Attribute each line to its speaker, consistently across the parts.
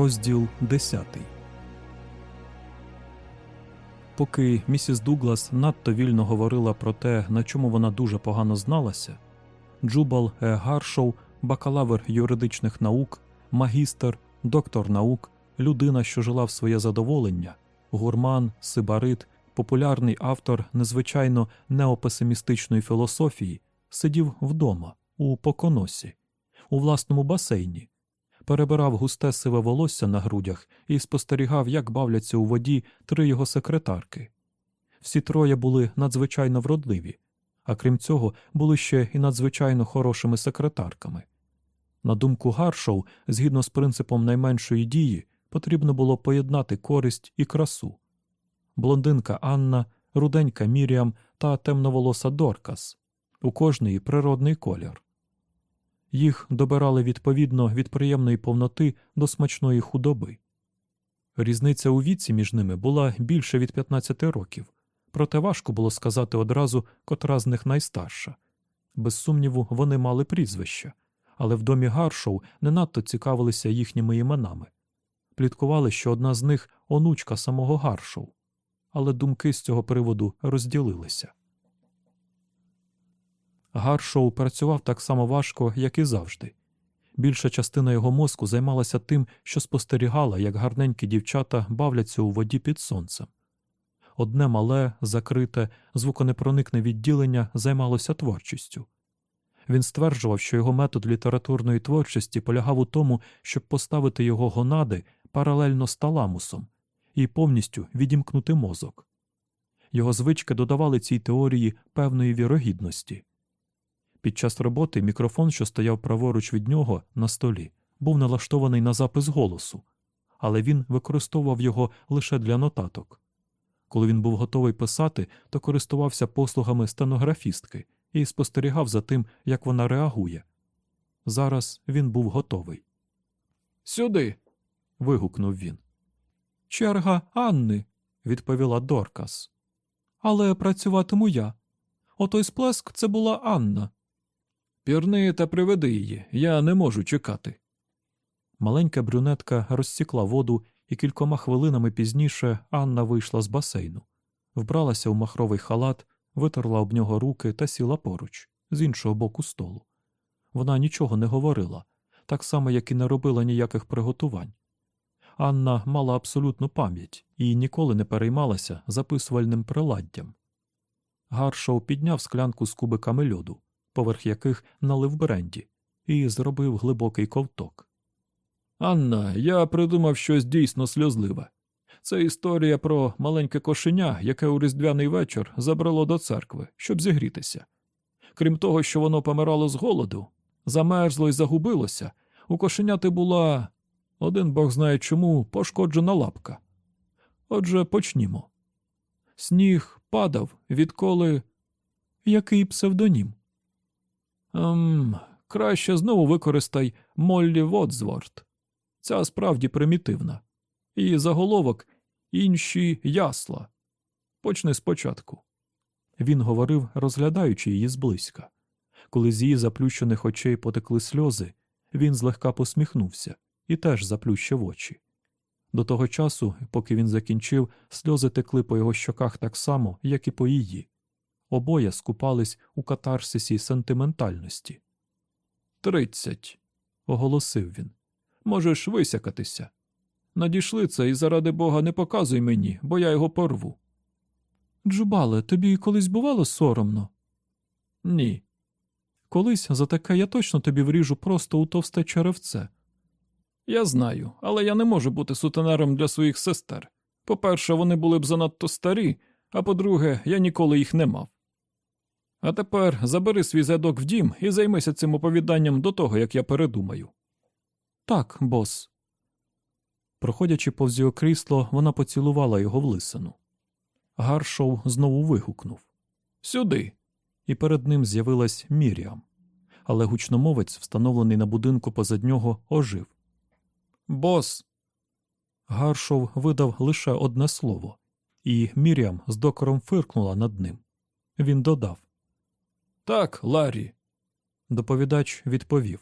Speaker 1: Розділ 10 Поки місіс Дуглас надто вільно говорила про те, на чому вона дуже погано зналася, Джубал Е. Гаршоу, бакалавр юридичних наук, магістр, доктор наук, людина, що жила в своє задоволення, гурман, сибарит, популярний автор незвичайно неопесимістичної філософії, сидів вдома, у поконосі, у власному басейні перебирав густе сиве волосся на грудях і спостерігав, як бавляться у воді три його секретарки. Всі троє були надзвичайно вродливі, а крім цього, були ще і надзвичайно хорошими секретарками. На думку Гаршоу, згідно з принципом найменшої дії, потрібно було поєднати користь і красу. Блондинка Анна, руденька Міріам та темноволоса Доркас у кожної природний колір. Їх добирали відповідно від приємної повноти до смачної худоби. Різниця у віці між ними була більше від 15 років, проте важко було сказати одразу, котра з них найстарша. Без сумніву, вони мали прізвища, але в домі Гаршоу не надто цікавилися їхніми іменами. Пліткували, що одна з них онучка самого Гаршоу, але думки з цього приводу розділилися. Гаршоу працював так само важко, як і завжди. Більша частина його мозку займалася тим, що спостерігала, як гарненькі дівчата бавляться у воді під сонцем. Одне мале, закрите, звуконепроникне відділення займалося творчістю. Він стверджував, що його метод літературної творчості полягав у тому, щоб поставити його гонади паралельно з таламусом і повністю відімкнути мозок. Його звички додавали цій теорії певної вірогідності. Під час роботи мікрофон, що стояв праворуч від нього на столі, був налаштований на запис голосу, але він використовував його лише для нотаток. Коли він був готовий писати, то користувався послугами стенографістки і спостерігав за тим, як вона реагує. Зараз він був готовий.
Speaker 2: Сюди.
Speaker 1: вигукнув він. Черга Анни, відповіла Доркас. Але працюватиму я. Отой сплеск це була Анна.
Speaker 2: Пірни та приведи її, я не можу чекати.
Speaker 1: Маленька брюнетка розсікла воду, і кількома хвилинами пізніше Анна вийшла з басейну, вбралася у махровий халат, витерла об нього руки та сіла поруч, з іншого боку столу. Вона нічого не говорила, так само, як і не робила ніяких приготувань. Анна мала абсолютну пам'ять і ніколи не переймалася записувальним приладдям. Гаршоу підняв склянку з кубиками льоду, поверх яких налив бренді, і зробив глибокий ковток.
Speaker 2: Анна, я придумав щось дійсно сльозливе. Це історія про маленьке кошеня, яке у різдвяний вечір забрало до церкви, щоб зігрітися. Крім того, що воно помирало з голоду, замерзло і загубилося, у кошеняти була один бог знає чому пошкоджена лапка. Отже, почнімо. Сніг падав, відколи.
Speaker 1: Який псевдонім?
Speaker 2: Ем, краще знову використай Моллі Водзворт. Ця справді примітивна. Її заголовок інші ясла. Почни спочатку.
Speaker 1: Він говорив, розглядаючи її зблизька. Коли з її заплющених очей потекли сльози, він злегка посміхнувся і теж заплющив очі. До того часу, поки він закінчив, сльози текли по його щоках так само, як і по її. Обоє скупались у катарсисі сентиментальності.
Speaker 2: Тридцять,
Speaker 1: оголосив він.
Speaker 2: Можеш висякатися. Надійшли це і заради бога не показуй мені, бо я його порву.
Speaker 1: Джубале, тобі колись бувало соромно?
Speaker 2: Ні.
Speaker 1: Колись за таке я точно тобі вріжу просто у товсте черевце.
Speaker 2: Я знаю, але я не можу бути сутенером для своїх сестер. По-перше, вони були б занадто старі, а по-друге, я ніколи їх не мав. А тепер забери свій задок в дім і займися цим оповіданням до того, як я передумаю.
Speaker 1: Так, бос. Проходячи повз його крісло, вона поцілувала його в лисину. Гаршоу знову вигукнув
Speaker 2: Сюди.
Speaker 1: і перед ним з'явилась Міріам. Але гучномовець, встановлений на будинку позад нього, ожив.
Speaker 2: Бос.
Speaker 1: Гаршов видав лише одне слово, і Міріам з докором фиркнула над ним. Він додав.
Speaker 2: Так, Ларі.
Speaker 1: Доповідач відповів.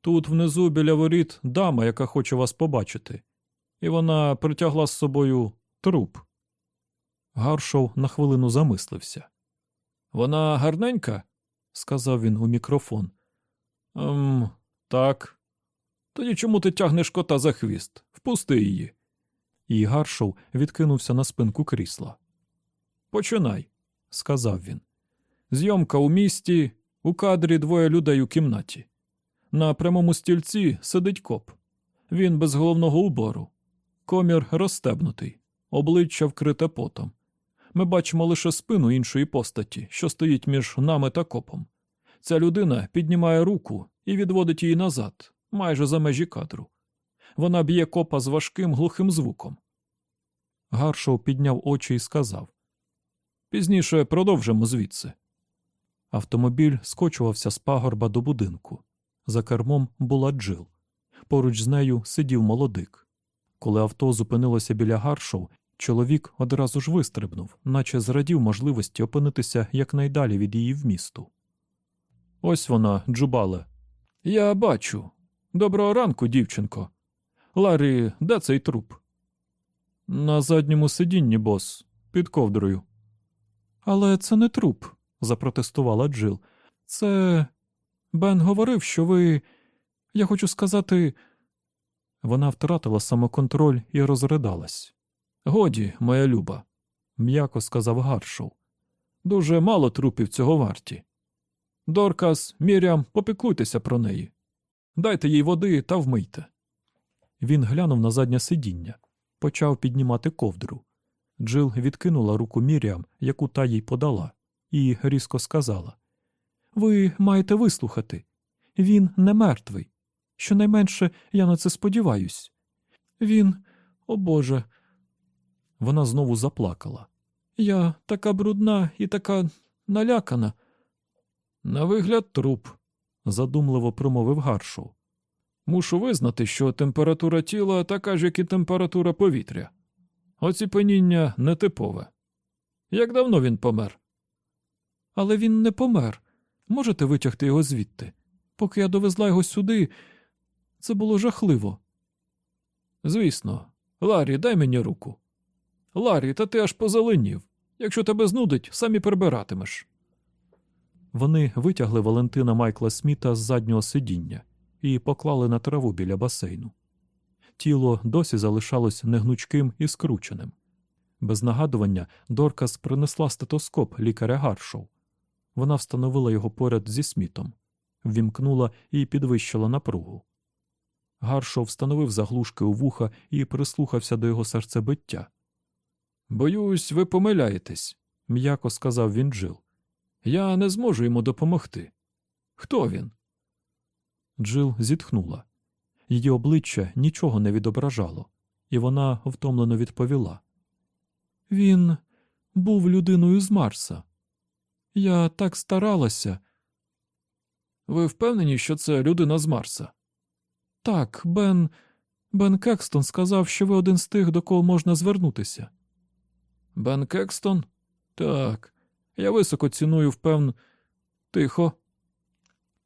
Speaker 2: Тут внизу біля воріт дама, яка хоче вас побачити, і вона притягла з собою труп.
Speaker 1: Гаршов на хвилину замислився.
Speaker 2: Вона гарненька?
Speaker 1: Сказав він у мікрофон.
Speaker 2: Ем, так. Тоді чому ти тягнеш кота за хвіст? Впусти її.
Speaker 1: І Гаршов відкинувся на спинку крісла.
Speaker 2: Починай,
Speaker 1: Сказав він.
Speaker 2: Зйомка у місті, у кадрі двоє людей у кімнаті. На прямому стільці сидить коп. Він без головного убору. Комір розстебнутий, обличчя вкрите потом. Ми бачимо лише спину іншої постаті, що стоїть між нами та копом. Ця людина піднімає руку і відводить її назад, майже за межі кадру. Вона б'є копа з важким глухим звуком.
Speaker 1: Гаршов підняв очі і сказав.
Speaker 2: Пізніше продовжимо звідси.
Speaker 1: Автомобіль скочувався з пагорба до будинку. За кермом була Джил. Поруч з нею сидів молодик. Коли авто зупинилося біля Гаршов, чоловік одразу ж вистрибнув, наче зрадів можливості опинитися якнайдалі від її вмісту.
Speaker 2: Ось вона, Джубале. Я бачу. Доброго ранку, дівчинко. Ларі, де цей труп? На задньому сидінні, бос, під ковдрою.
Speaker 1: Але це не труп, запротестувала Джил. Це. Бен говорив, що ви. Я хочу сказати. Вона втратила самоконтроль і розридалась.
Speaker 2: Годі, моя люба,
Speaker 1: м'яко сказав Гаршоу.
Speaker 2: Дуже мало трупів цього варті. Доркас, Мірям, попіклуйтеся про неї. Дайте їй води та вмийте.
Speaker 1: Він глянув на заднє сидіння, почав піднімати ковдру. Джил відкинула руку Міріам, яку та їй подала, і різко сказала: Ви маєте вислухати. Він не мертвий. Щонайменше я на це сподіваюсь. Він, о Боже. Вона знову заплакала. Я така брудна і така налякана.
Speaker 2: На вигляд, труп,
Speaker 1: задумливо промовив Гаршоу.
Speaker 2: Мушу визнати, що температура тіла така ж, як і температура повітря. Оціпеніння нетипове. Як давно він помер?
Speaker 1: Але він не помер. Можете витягти його звідти? Поки я довезла його сюди, це було жахливо.
Speaker 2: Звісно, Ларі, дай мені руку. Ларі, та ти аж позеленів. Якщо тебе знудить, самі прибиратимеш.
Speaker 1: Вони витягли Валентина Майкла Сміта з заднього сидіння і поклали на траву біля басейну. Тіло досі залишалось негнучким і скрученим. Без нагадування Доркас принесла стетоскоп лікаря Гаршоу. Вона встановила його поряд зі Смітом, ввімкнула і підвищила напругу. Гаршоу встановив заглушки у вуха і прислухався до його серцебиття.
Speaker 2: Боюсь, ви помиляєтесь,
Speaker 1: м'яко сказав він Джил.
Speaker 2: Я не зможу йому допомогти. Хто він?
Speaker 1: Джил зітхнула. Її обличчя нічого не відображало, і вона втомлено відповіла. Він був людиною з Марса. Я так старалася.
Speaker 2: Ви впевнені, що це людина з Марса?
Speaker 1: Так, Бен. Бен Кекстон сказав, що ви один з тих, до кого можна звернутися.
Speaker 2: Бен Кекстон? Так. Я високо ціную впевн. Тихо.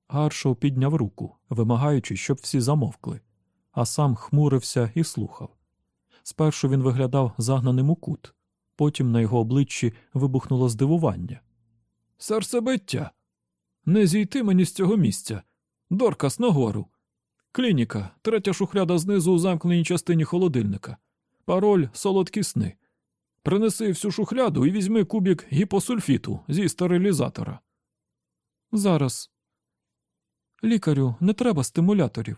Speaker 1: Гаршоу підняв руку, вимагаючи, щоб всі замовкли, а сам хмурився і слухав. Спершу він виглядав загнаним у кут, потім на його обличчі вибухнуло здивування.
Speaker 2: Серцебиття. Не зійти мені з цього місця. Доркас нагору. Клініка, третя шухляда знизу у замкненій частині холодильника. Пароль солодкі сни. Принеси всю шухляду і візьми кубік гіпосульфіту зі стерилізатора.
Speaker 1: Зараз. Лікарю, не треба стимуляторів.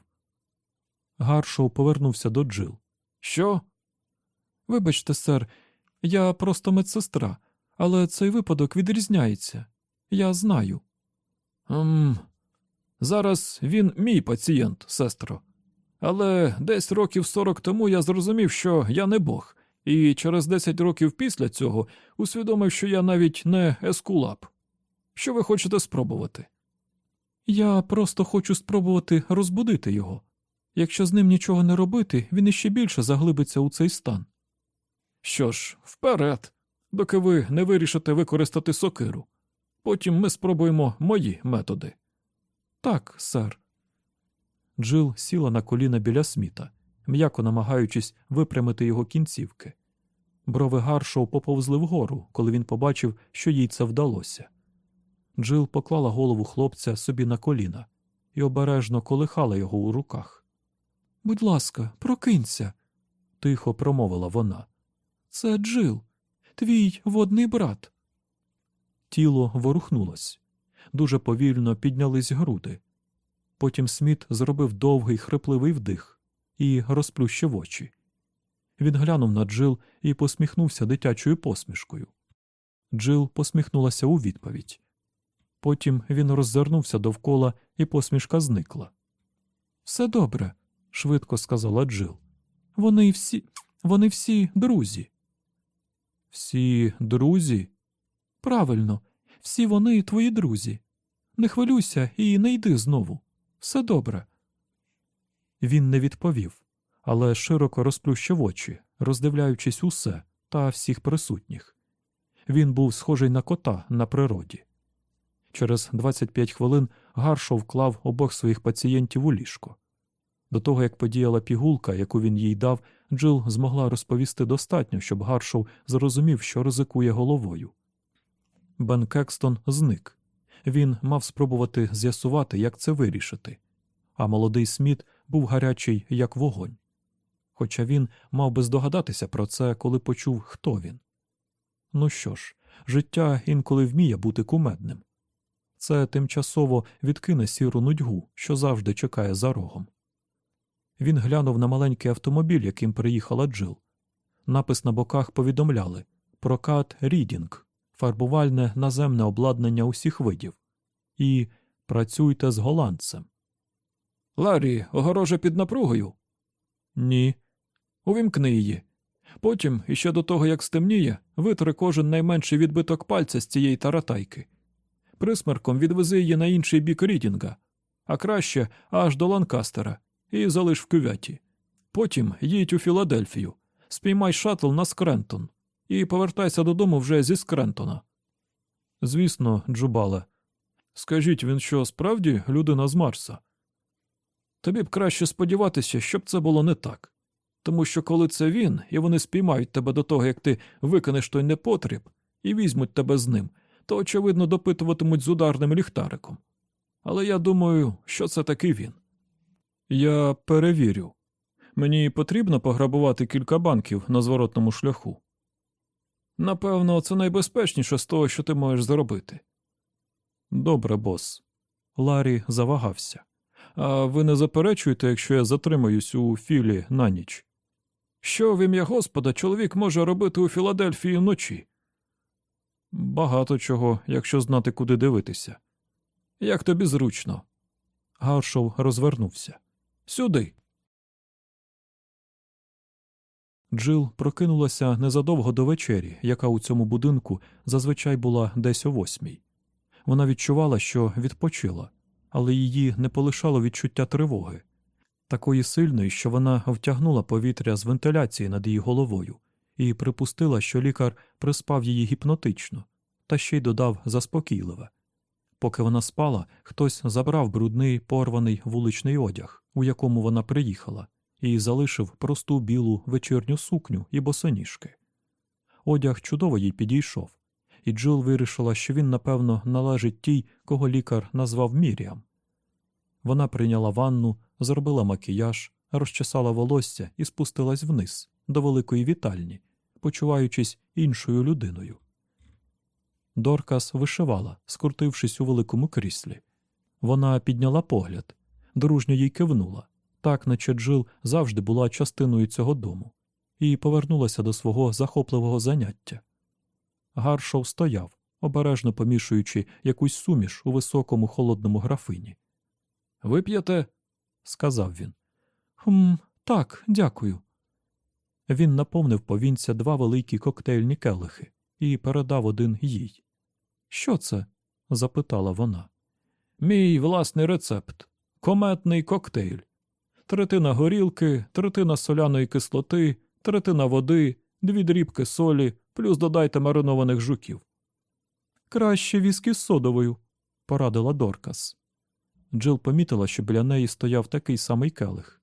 Speaker 1: Гаршоу повернувся до Джил.
Speaker 2: Що?
Speaker 1: Вибачте, сер, я просто медсестра, але цей випадок відрізняється. Я знаю.
Speaker 2: Ем, зараз він мій пацієнт, сестро. Але десь років сорок тому я зрозумів, що я не Бог, і через десять років після цього усвідомив, що я навіть не ескулап. Що ви хочете спробувати?
Speaker 1: Я просто хочу спробувати розбудити його. Якщо з ним нічого не робити, він іще більше заглибиться у цей стан.
Speaker 2: Що ж, вперед, доки ви не вирішите використати сокиру. Потім ми спробуємо мої методи.
Speaker 1: Так, сер. Джил сіла на коліна біля сміта, м'яко намагаючись випрямити його кінцівки. Брови Гаршоу поповзли вгору, коли він побачив, що їй це вдалося. Джил поклала голову хлопця собі на коліна і обережно колихала його у руках. Будь ласка, прокинься, тихо промовила вона. Це Джил, твій водний брат. Тіло ворухнулось. Дуже повільно піднялись груди. Потім Сміт зробив довгий хрипливий вдих і розплющив очі. Він глянув на Джил і посміхнувся дитячою посмішкою. Джил посміхнулася у відповідь. Потім він роззирнувся довкола, і посмішка зникла. Все добре, швидко сказала Джил. Вони всі, вони всі друзі. Всі друзі? Правильно, всі вони твої друзі. Не хвилюйся і не йди знову. Все добре. Він не відповів, але широко розплющив очі, роздивляючись усе та всіх присутніх. Він був схожий на кота на природі. Через 25 хвилин Гаршов вклав обох своїх пацієнтів у ліжко. До того, як подіяла пігулка, яку він їй дав, Джил змогла розповісти достатньо, щоб Гаршов зрозумів, що ризикує головою. Бен Кекстон зник. Він мав спробувати з'ясувати, як це вирішити, а молодий Сміт був гарячий, як вогонь. Хоча він мав би здогадатися про це, коли почув, хто він. Ну що ж, життя інколи вміє бути кумедним. Це тимчасово відкине сіру нудьгу, що завжди чекає за рогом. Він глянув на маленький автомобіль, яким приїхала Джил. Напис на боках повідомляли прокат Рідінг, фарбувальне наземне обладнання усіх видів. І працюйте з голландцем.
Speaker 2: Ларі, огорожа під напругою.
Speaker 1: Ні.
Speaker 2: Увімкни її. Потім, іще до того, як стемніє, витри кожен найменший відбиток пальця з цієї таратайки. Присмерком відвези її на інший бік Рідінга, а краще аж до Ланкастера, і залиш в кюветі. Потім їдь у Філадельфію, спіймай шатл на Скрентон і повертайся додому вже зі Скрентона.
Speaker 1: Звісно, Джубале.
Speaker 2: Скажіть він, що справді людина з Марса? Тобі б краще сподіватися, щоб це було не так. Тому що коли це він, і вони спіймають тебе до того, як ти викинеш той непотріб, і візьмуть тебе з ним, то, очевидно, допитуватимуть з ударним ліхтариком. Але я думаю, що це таки він.
Speaker 1: Я перевірю. Мені потрібно пограбувати кілька банків на зворотному шляху.
Speaker 2: Напевно, це найбезпечніше з того, що ти можеш зробити.
Speaker 1: Добре, бос. Ларі завагався. А ви не заперечуєте, якщо я затримаюсь у філі на ніч?
Speaker 2: Що в ім'я Господа чоловік може робити у Філадельфії вночі?
Speaker 1: Багато чого, якщо знати, куди дивитися.
Speaker 2: Як тобі зручно.
Speaker 1: Гаршов розвернувся.
Speaker 2: Сюди.
Speaker 1: Джил прокинулася незадовго до вечері, яка у цьому будинку зазвичай була десь о восьмій. Вона відчувала, що відпочила, але її не полишало відчуття тривоги, такої сильної, що вона втягнула повітря з вентиляції над її головою і припустила, що лікар приспав її гіпнотично, та ще й додав заспокійливе. Поки вона спала, хтось забрав брудний порваний вуличний одяг, у якому вона приїхала, і залишив просту білу вечірню сукню і босоніжки. Одяг чудово їй підійшов, і Джил вирішила, що він, напевно, належить тій, кого лікар назвав Міріам. Вона прийняла ванну, зробила макіяж, розчесала волосся і спустилась вниз, до великої вітальні, почуваючись іншою людиною. Доркас вишивала, скрутившись у великому кріслі. Вона підняла погляд, дружньо їй кивнула, так наче Джил завжди була частиною цього дому, і повернулася до свого захопливого заняття. Гаршоу стояв, обережно помішуючи якусь суміш у високому холодному графині.
Speaker 2: Вип'єте?
Speaker 1: сказав він. Хм, так, дякую. Він наповнив повінця два великі коктейльні келихи і передав один їй. Що це? запитала вона.
Speaker 2: Мій власний рецепт кометний коктейль. Третина горілки, третина соляної кислоти, третина води, дві дрібки солі, плюс додайте маринованих жуків.
Speaker 1: Краще віскі з содовою, порадила Доркас. Джил помітила, що біля неї стояв такий самий келих.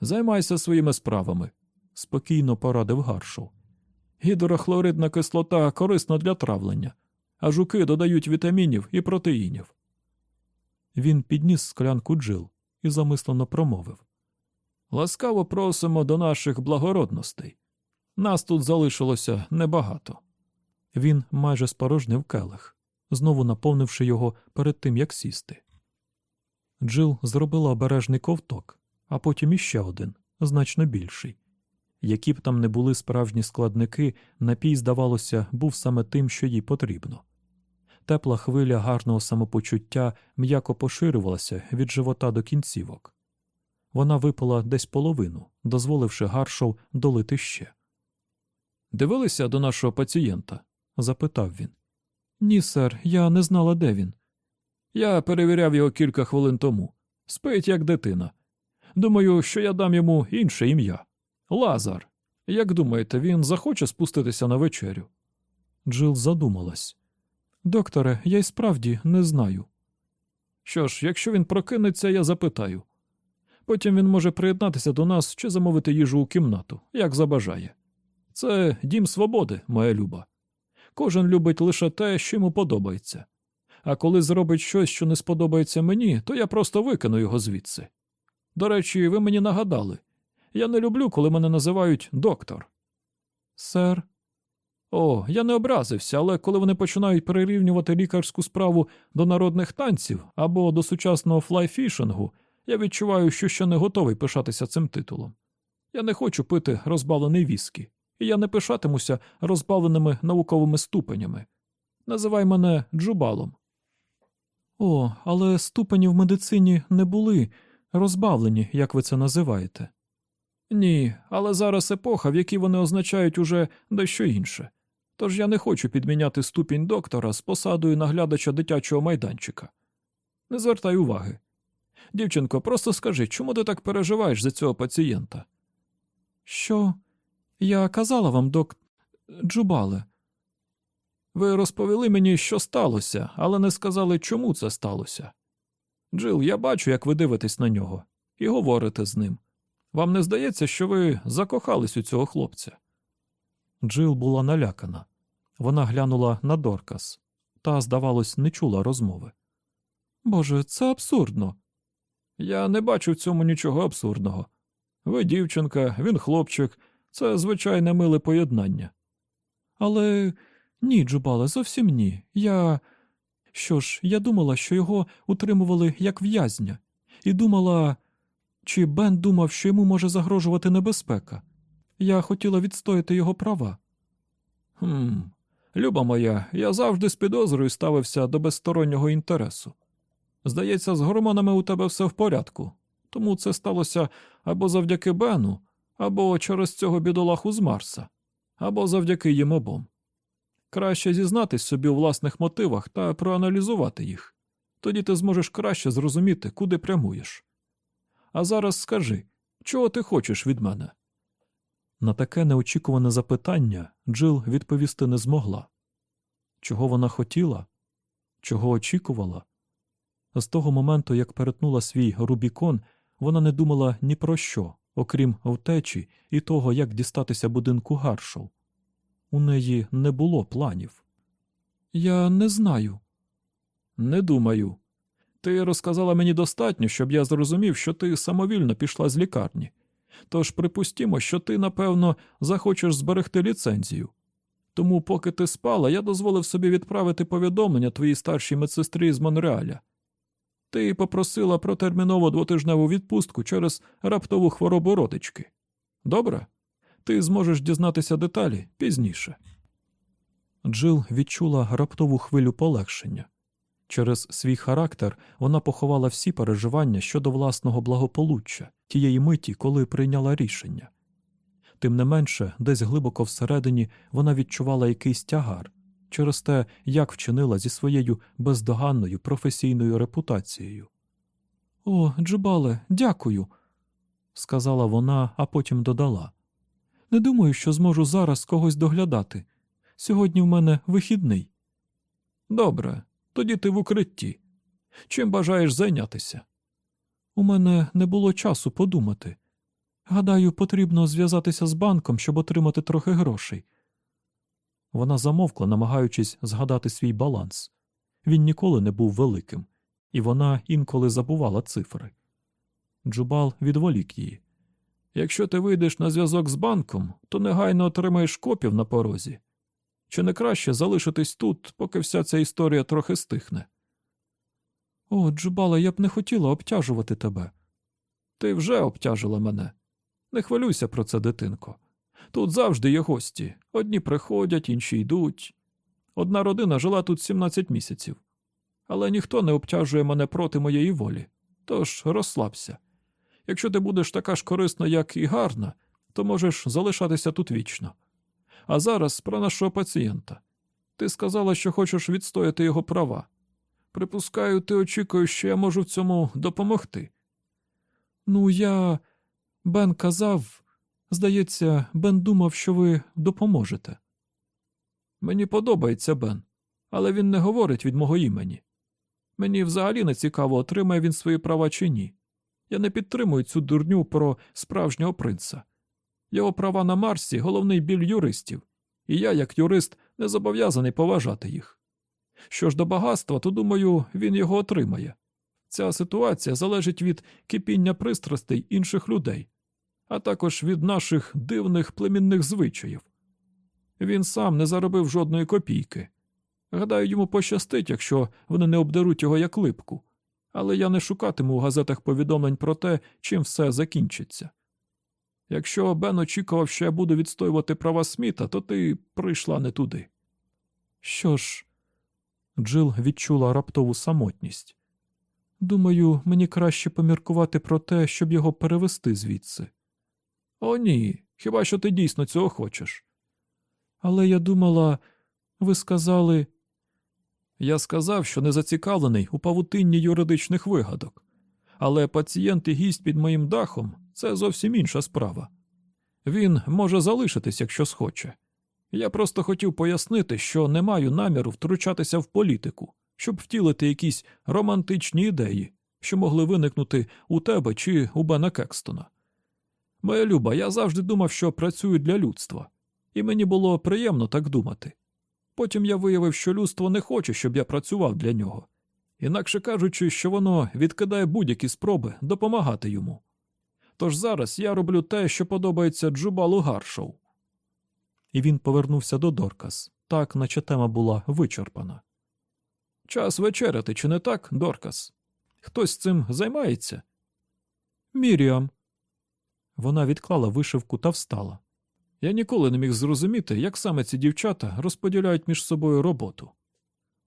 Speaker 2: Займайся своїми справами,
Speaker 1: спокійно порадив Гаршоу.
Speaker 2: Гідрохлоридна кислота корисна для травлення, а жуки додають вітамінів і протеїнів.
Speaker 1: Він підніс склянку Джил і замислено промовив
Speaker 2: Ласкаво просимо до наших благородностей. Нас тут залишилося небагато.
Speaker 1: Він майже спорожнив келих, знову наповнивши його перед тим, як сісти. Джил зробила обережний ковток, а потім іще один, значно більший. Які б там не були справжні складники, напій, здавалося, був саме тим, що їй потрібно. Тепла хвиля гарного самопочуття м'яко поширювалася від живота до кінцівок. Вона випила десь половину, дозволивши Гаршоу долити ще.
Speaker 2: Дивилися до нашого пацієнта?
Speaker 1: запитав він. Ні, сер, я не знала, де він.
Speaker 2: Я перевіряв його кілька хвилин тому. Спить, як дитина. Думаю, що я дам йому інше ім'я. Лазар. Як думаєте, він захоче спуститися на вечерю?
Speaker 1: Джил задумалась. Докторе, я й справді не знаю.
Speaker 2: Що ж, якщо він прокинеться, я запитаю. Потім він може приєднатися до нас чи замовити їжу у кімнату, як забажає. Це дім свободи, моя люба. Кожен любить лише те, що йому подобається. А коли зробить щось, що не сподобається мені, то я просто викину його звідси. До речі, ви мені нагадали я не люблю, коли мене називають доктор.
Speaker 1: Сер.
Speaker 2: О, я не образився, але коли вони починають прирівнювати лікарську справу до народних танців або до сучасного флайфішингу, я відчуваю, що ще не готовий пишатися цим титулом. Я не хочу пити розбавлений віскі, і я не пишатимуся розбавленими науковими ступенями. Називай мене Джубалом.
Speaker 1: О, але ступені в медицині не були розбавлені, як ви це називаєте.
Speaker 2: Ні, але зараз епоха, в якій вони означають уже дещо інше. Тож я не хочу підміняти ступінь доктора з посадою наглядача дитячого майданчика. Не звертай уваги. Дівчинко, просто скажи, чому ти так переживаєш за цього пацієнта?
Speaker 1: Що? Я казала вам, док. Джубале.
Speaker 2: Ви розповіли мені, що сталося, але не сказали, чому це сталося. Джил, я бачу, як ви дивитесь на нього, і говорите з ним. Вам не здається, що ви закохались у цього хлопця?
Speaker 1: Джил була налякана. Вона глянула на Доркас та, здавалось, не чула розмови. Боже, це абсурдно.
Speaker 2: Я не бачу в цьому нічого абсурдного. Ви дівчинка, він хлопчик, це звичайне миле поєднання.
Speaker 1: Але ні, Джубале, зовсім ні. Я. Що ж, я думала, що його утримували як в'язня, і думала, чи Бен думав, що йому може загрожувати небезпека. Я хотіла відстояти його права.
Speaker 2: Хм, Люба моя, я завжди з підозрою ставився до безстороннього інтересу. Здається, з гормонами у тебе все в порядку, тому це сталося або завдяки Бену, або через цього бідолаху з Марса, або завдяки їм обом. Краще зізнатись собі у власних мотивах та проаналізувати їх. Тоді ти зможеш краще зрозуміти, куди прямуєш. А зараз скажи, чого ти хочеш від мене?
Speaker 1: На таке неочікуване запитання Джил відповісти не змогла. Чого вона хотіла? Чого очікувала? З того моменту, як перетнула свій Рубікон, вона не думала ні про що, окрім втечі і того, як дістатися будинку Гаршоу. У неї не було планів.
Speaker 2: Я не знаю. Не думаю. Ти розказала мені достатньо, щоб я зрозумів, що ти самовільно пішла з лікарні. Тож припустімо, що ти, напевно, захочеш зберегти ліцензію. Тому, поки ти спала, я дозволив собі відправити повідомлення твоїй старшій медсестрі з Монреаля. Ти попросила про термінову двотижневу відпустку через раптову хворобу родички. Добре? Ти зможеш дізнатися деталі пізніше.
Speaker 1: Джил відчула раптову хвилю полегшення. Через свій характер вона поховала всі переживання щодо власного благополуччя тієї миті, коли прийняла рішення. Тим не менше, десь глибоко всередині вона відчувала якийсь тягар через те, як вчинила зі своєю бездоганною професійною репутацією. О, Джубале, дякую, сказала вона, а потім додала. Не думаю, що зможу зараз когось доглядати. Сьогодні в мене вихідний.
Speaker 2: Добре, тоді ти в укритті. Чим бажаєш зайнятися?
Speaker 1: У мене не було часу подумати. Гадаю, потрібно зв'язатися з банком, щоб отримати трохи грошей. Вона замовкла, намагаючись згадати свій баланс. Він ніколи не був великим, і вона інколи забувала цифри. Джубал відволік її.
Speaker 2: Якщо ти вийдеш на зв'язок з банком, то негайно отримаєш копів на порозі. Чи не краще залишитись тут, поки вся ця історія трохи стихне?
Speaker 1: О, Джубала, я б не хотіла обтяжувати тебе.
Speaker 2: Ти вже обтяжила мене. Не хвилюйся про це, дитинко. Тут завжди є гості. Одні приходять, інші йдуть. Одна родина жила тут 17 місяців. Але ніхто не обтяжує мене проти моєї волі. Тож розслабся. Якщо ти будеш така ж корисна, як і гарна, то можеш залишатися тут вічно. А зараз про нашого пацієнта. Ти сказала, що хочеш відстояти його права. Припускаю, ти очікуєш, що я можу в цьому допомогти.
Speaker 1: Ну, я. Бен казав. Здається, Бен думав, що ви допоможете.
Speaker 2: Мені подобається Бен, але він не говорить від мого імені. Мені взагалі не цікаво, отримає він свої права чи ні. Я не підтримую цю дурню про справжнього принца. Його права на Марсі головний біль юристів, і я, як юрист, не зобов'язаний поважати їх. Що ж до багатства, то думаю, він його отримає. Ця ситуація залежить від кипіння пристрастей інших людей, а також від наших дивних племінних звичаїв. Він сам не заробив жодної копійки. Гадаю, йому пощастить, якщо вони не обдеруть його як липку, але я не шукатиму у газетах повідомлень про те, чим все закінчиться. Якщо Бен очікував, що я буду відстоювати права Сміта, то ти прийшла не туди.
Speaker 1: Що ж, Джил відчула раптову самотність. Думаю, мені краще поміркувати про те, щоб його перевести звідси.
Speaker 2: О, ні, хіба що ти дійсно цього хочеш?
Speaker 1: Але я думала, ви сказали.
Speaker 2: Я сказав, що не зацікавлений у павутинні юридичних вигадок, але пацієнт і гість під моїм дахом це зовсім інша справа. Він може залишитись, якщо схоче. Я просто хотів пояснити, що не маю наміру втручатися в політику, щоб втілити якісь романтичні ідеї, що могли виникнути у тебе чи у Бена Кекстона. Моя люба, я завжди думав, що працюю для людства, і мені було приємно так думати. Потім я виявив, що людство не хоче, щоб я працював для нього, інакше кажучи, що воно відкидає будь-які спроби допомагати йому. Тож зараз я роблю те, що подобається Джубалу Гаршоу.
Speaker 1: І він повернувся до Доркас, так наче тема була вичерпана.
Speaker 2: Час вечеряти, чи не так, Доркас? Хтось цим займається?
Speaker 1: Міріам. Вона відклала вишивку та встала.
Speaker 2: Я ніколи не міг зрозуміти, як саме ці дівчата розподіляють між собою роботу.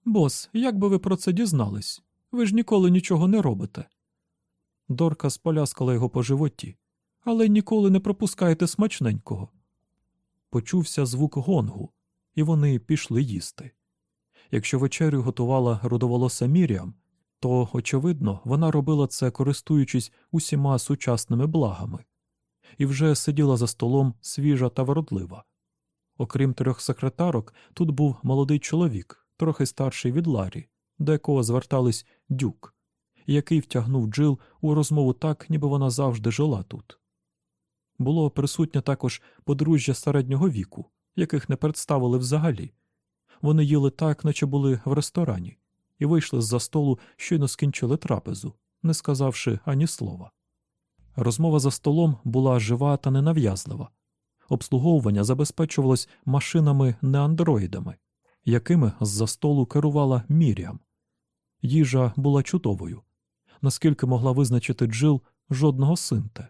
Speaker 1: Бос, як би ви про це дізнались? Ви ж ніколи нічого не робите. Дорка споляскала його по животі, але ніколи не пропускаєте смачненького. Почувся звук гонгу, і вони пішли їсти. Якщо вечерю готувала родоволоса Міріам, то, очевидно, вона робила це, користуючись усіма сучасними благами, і вже сиділа за столом свіжа та вродлива. Окрім трьох секретарок, тут був молодий чоловік, трохи старший від Ларі, до якого звертались дюк, який втягнув Джил у розмову так, ніби вона завжди жила тут. Було присутнє також подружжя середнього віку, яких не представили взагалі. Вони їли так, наче були в ресторані, і вийшли з за столу, щойно скінчили трапезу, не сказавши ані слова. Розмова за столом була жива та ненав'язлива. Обслуговування забезпечувалось машинами не андроїдами, якими з-за столу керувала Міріам. Їжа була чудовою, наскільки могла визначити Джил жодного синте.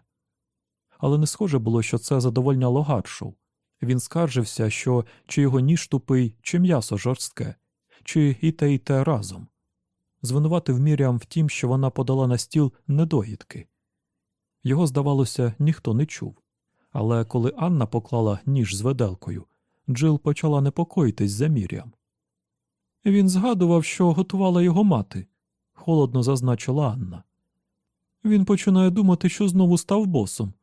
Speaker 1: Але не схоже було, що це задовольняло Гаршоу, Він скаржився, що чи його ніж тупий, чи м'ясо жорстке, чи і те, і те разом. Звинуватив Міріам в тім, що вона подала на стіл недоїдки. Його, здавалося, ніхто не чув. Але коли Анна поклала ніж з веделкою, Джил почала непокоїтись за Міріам. Він згадував, що готувала його мати, холодно зазначила Анна. Він починає думати, що знову став босом,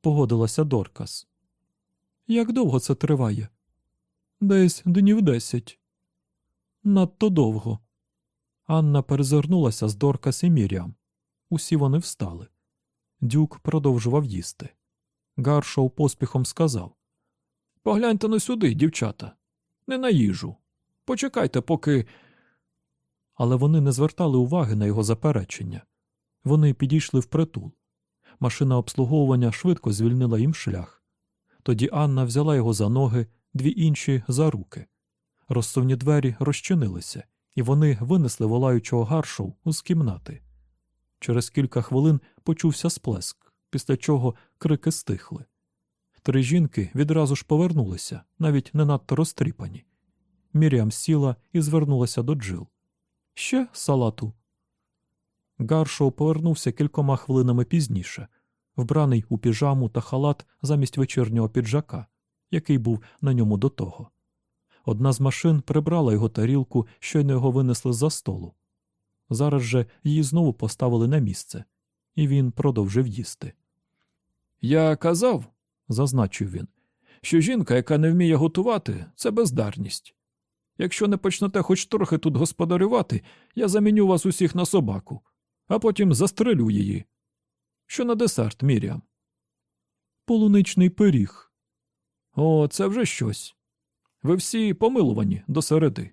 Speaker 1: погодилася Доркас. Як довго це триває? Десь днів десять. Надто довго. Анна перезирнулася з Доркас і Міріам. Усі вони встали. Дюк продовжував їсти. Гаршоу поспіхом сказав Погляньте на сюди, дівчата. Не на їжу. Почекайте, поки. Але вони не звертали уваги на його заперечення. Вони підійшли впритул. Машина обслуговування швидко звільнила їм шлях. Тоді Анна взяла його за ноги, дві інші за руки. Розсувні двері розчинилися, і вони винесли волаючого гаршоу з кімнати. Через кілька хвилин почувся сплеск, після чого крики стихли. Три жінки відразу ж повернулися, навіть не надто розтріпані. Міріам сіла і звернулася до Джил. Ще салату. Гаршоу повернувся кількома хвилинами пізніше, вбраний у піжаму та халат замість вечірнього піджака, який був на ньому до того. Одна з машин прибрала його тарілку, щойно його винесли за столу. Зараз же її знову поставили на місце, і він продовжив їсти. Я казав, зазначив він, що жінка, яка не вміє готувати, це бездарність. Якщо не почнете хоч трохи тут господарювати, я заміню вас усіх на собаку, а потім застрелю її. Що на десерт, Міріам? Полуничний пиріг. О, це вже щось. Ви всі помилувані до середи.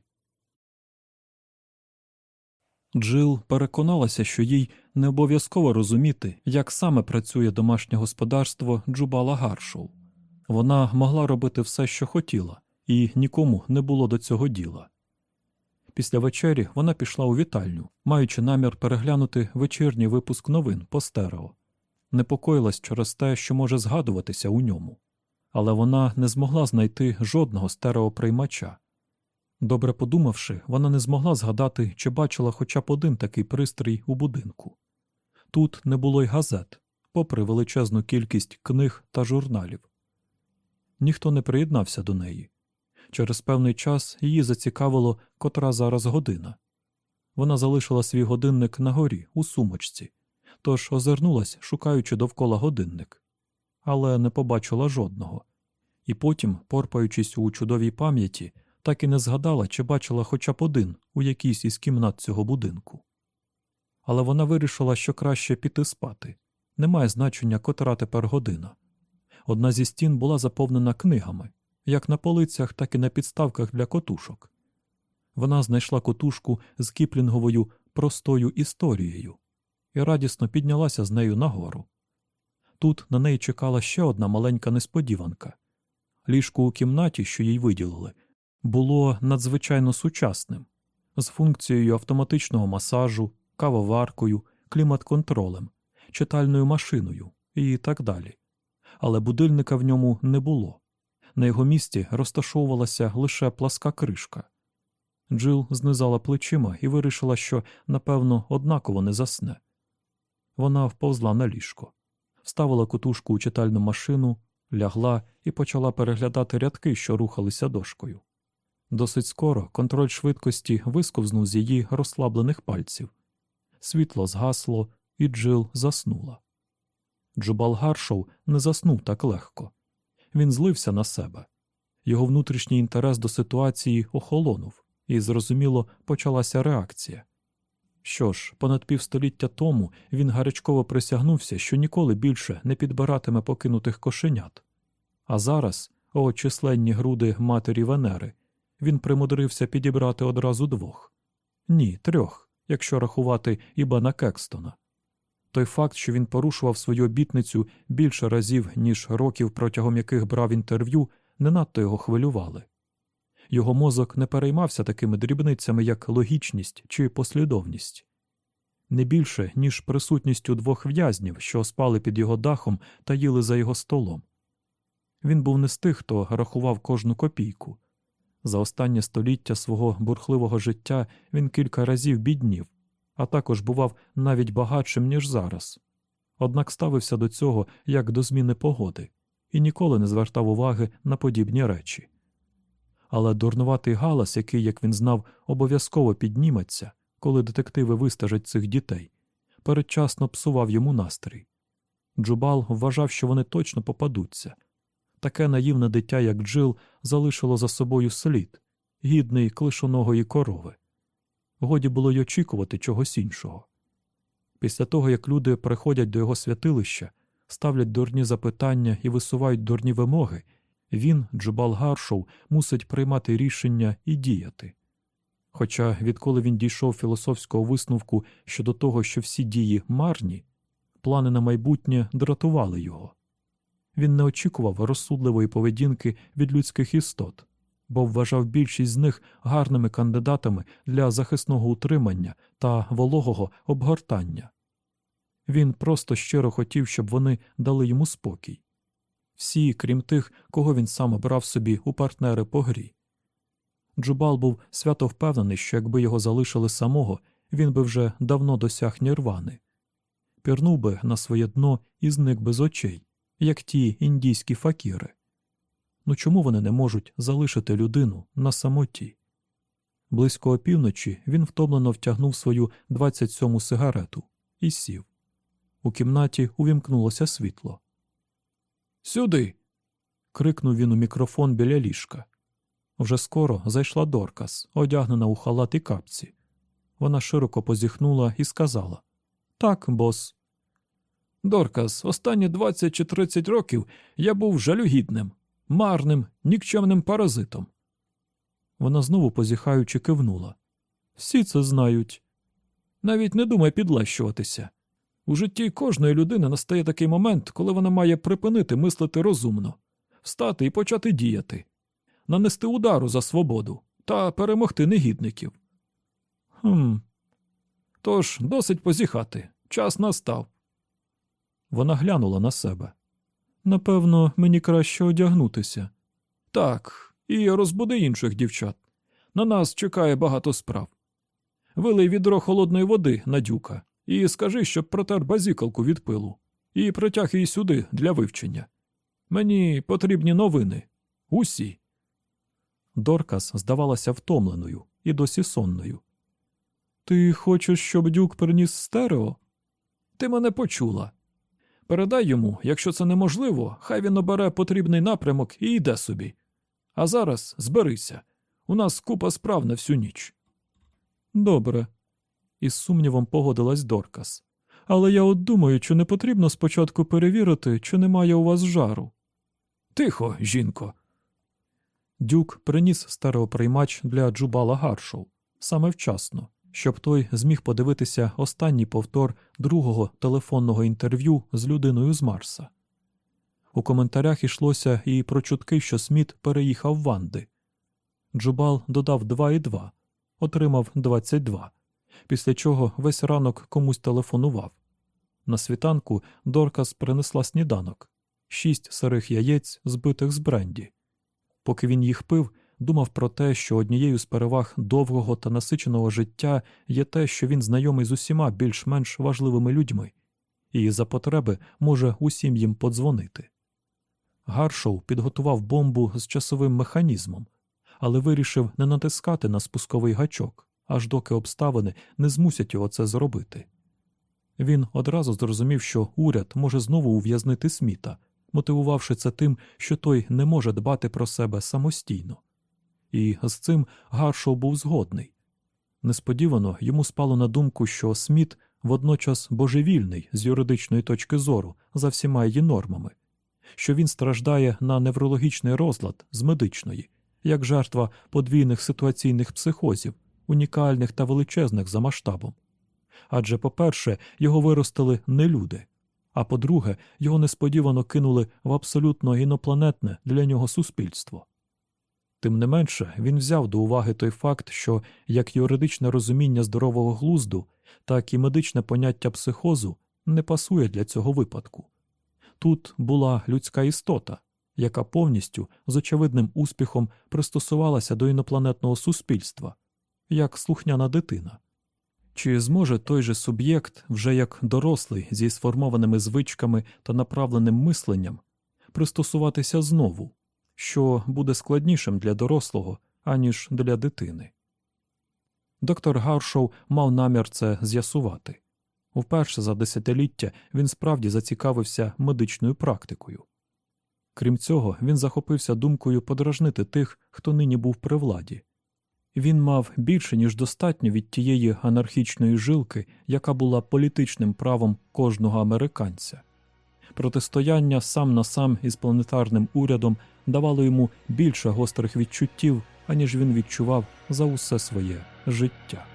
Speaker 1: Джил переконалася, що їй не обов'язково розуміти, як саме працює домашнє господарство Джубала Гаршоу. Вона могла робити все, що хотіла, і нікому не було до цього діла. Після вечері вона пішла у вітальню, маючи намір переглянути вечірній випуск новин по стерео. Непокоїлась через те, що може згадуватися у ньому, але вона не змогла знайти жодного стереоприймача. Добре подумавши, вона не змогла згадати, чи бачила хоча б один такий пристрій у будинку. Тут не було й газет, попри величезну кількість книг та журналів. Ніхто не приєднався до неї. Через певний час її зацікавило, котра зараз година. Вона залишила свій годинник на горі, у сумочці, тож озирнулась, шукаючи довкола годинник, але не побачила жодного. І потім, порпаючись у чудовій пам'яті, так і не згадала, чи бачила хоча б один у якійсь із кімнат цього будинку. Але вона вирішила, що краще піти спати немає значення, котра тепер година. Одна зі стін була заповнена книгами, як на полицях, так і на підставках для котушок. Вона знайшла котушку з кіплінговою простою історією і радісно піднялася з нею нагору. Тут на неї чекала ще одна маленька несподіванка. Ліжко у кімнаті, що їй виділили, було надзвичайно сучасним, з функцією автоматичного масажу, кавоваркою, клімат-контролем, читальною машиною і так далі. Але будильника в ньому не було. На його місці розташовувалася лише пласка кришка. Джил знизала плечима і вирішила, що, напевно, однаково не засне. Вона вповзла на ліжко, вставила кутушку у читальну машину, лягла і почала переглядати рядки, що рухалися дошкою. Досить скоро контроль швидкості висковзнув з її розслаблених пальців. Світло згасло, і Джил заснула. Джубал Гаршоу не заснув так легко. Він злився на себе. Його внутрішній інтерес до ситуації охолонув, і, зрозуміло, почалася реакція. Що ж, понад півстоліття тому він гарячково присягнувся, що ніколи більше не підбиратиме покинутих кошенят. А зараз, о численні груди матері Венери, він примудрився підібрати одразу двох ні, трьох, якщо рахувати Ібана Кекстона. Той факт, що він порушував свою обітницю більше разів, ніж років, протягом яких брав інтерв'ю, не надто його хвилювали. Його мозок не переймався такими дрібницями, як логічність чи послідовність, не більше, ніж присутністю двох в'язнів, що спали під його дахом та їли за його столом. Він був не з тих, хто рахував кожну копійку. За останнє століття свого бурхливого життя він кілька разів біднів, а також бував навіть багатшим, ніж зараз. Однак ставився до цього як до зміни погоди і ніколи не звертав уваги на подібні речі. Але дурнуватий галас, який, як він знав, обов'язково підніметься, коли детективи вистежать цих дітей, передчасно псував йому настрій. Джубал вважав, що вони точно попадуться. Таке наївне дитя, як Джил, залишило за собою слід, гідний клишоногої корови. Годі було й очікувати чогось іншого. Після того, як люди приходять до його святилища, ставлять дурні запитання і висувають дурні вимоги, він, Джубал Гаршоу, мусить приймати рішення і діяти. Хоча, відколи він дійшов філософського висновку щодо того, що всі дії марні, плани на майбутнє дратували його. Він не очікував розсудливої поведінки від людських істот, бо вважав більшість з них гарними кандидатами для захисного утримання та вологого обгортання. Він просто щиро хотів, щоб вони дали йому спокій. Всі, крім тих, кого він сам обрав собі у партнери по грі. Джубал був свято впевнений, що якби його залишили самого, він би вже давно досяг нірвани. Пірнув би на своє дно і зник без очей, як ті індійські факіри. Ну чому вони не можуть залишити людину на самоті? Близько опівночі він втомлено втягнув свою 27-му сигарету і сів. У кімнаті увімкнулося світло.
Speaker 2: Сюди.
Speaker 1: крикнув він у мікрофон біля ліжка. Вже скоро зайшла Доркас, одягнена у халат і капці. Вона широко позіхнула і сказала Так, бос.
Speaker 2: Доркас, останні 20 чи 30 років я був жалюгідним, марним, нікчемним паразитом.
Speaker 1: Вона знову позіхаючи кивнула. Всі це знають.
Speaker 2: Навіть не думай підлещуватися. У житті кожної людини настає такий момент, коли вона має припинити мислити розумно, встати і почати діяти, нанести удару за свободу та перемогти негідників.
Speaker 1: Хм.
Speaker 2: Тож досить позіхати. Час настав.
Speaker 1: Вона глянула на себе. Напевно, мені краще одягнутися.
Speaker 2: Так, і розбуди інших дівчат. На нас чекає багато справ. Вилий відро холодної води на дюка і скажи, щоб протер базікалку від пилу, і притяг її сюди для вивчення. Мені потрібні новини. Усі.
Speaker 1: Доркас здавалася втомленою і досі сонною. Ти хочеш, щоб дюк приніс стерео?
Speaker 2: Ти мене почула. Передай йому, якщо це неможливо, хай він обере потрібний напрямок і йде собі. А зараз зберися. У нас купа справ на всю ніч.
Speaker 1: Добре. Із сумнівом погодилась Доркас. Але я от думаю, чи не потрібно спочатку перевірити, чи немає у вас жару.
Speaker 2: Тихо, жінко.
Speaker 1: Дюк приніс стереоприймач для Джубала Гаршоу саме вчасно, щоб той зміг подивитися останній повтор другого телефонного інтерв'ю з людиною з Марса. У коментарях йшлося і про чутки, що Сміт переїхав в Ванди. Джубал додав 2 і 2, отримав 22, після чого весь ранок комусь телефонував. На світанку Доркас принесла сніданок шість сирих яєць, збитих з бренді. Поки він їх пив, думав про те, що однією з переваг довгого та насиченого життя є те, що він знайомий з усіма більш-менш важливими людьми, і за потреби може усім їм подзвонити. Гаршоу підготував бомбу з часовим механізмом, але вирішив не натискати на спусковий гачок, аж доки обставини не змусять його це зробити. Він одразу зрозумів, що уряд може знову ув'язнити Сміта, мотивувавши це тим, що той не може дбати про себе самостійно. І з цим Гаршоу був згодний. Несподівано йому спало на думку, що Сміт водночас божевільний з юридичної точки зору за всіма її нормами, що він страждає на неврологічний розлад з медичної, як жертва подвійних ситуаційних психозів, унікальних та величезних за масштабом. Адже, по-перше, його виростили не люди, а по-друге, його несподівано кинули в абсолютно інопланетне для нього суспільство. Тим не менше, він взяв до уваги той факт, що як юридичне розуміння здорового глузду, так і медичне поняття психозу не пасує для цього випадку. Тут була людська істота, яка повністю з очевидним успіхом пристосувалася до інопланетного суспільства, як слухняна дитина. Чи зможе той же суб'єкт, вже як дорослий зі сформованими звичками та направленим мисленням, пристосуватися знову, що буде складнішим для дорослого, аніж для дитини? Доктор Гаршоу мав намір це з'ясувати. Вперше за десятиліття він справді зацікавився медичною практикою. Крім цього, він захопився думкою подражнити тих, хто нині був при владі. Він мав більше, ніж достатньо від тієї анархічної жилки, яка була політичним правом кожного американця. Протистояння сам на сам із планетарним урядом давало йому більше гострих відчуттів, аніж він відчував за усе своє життя.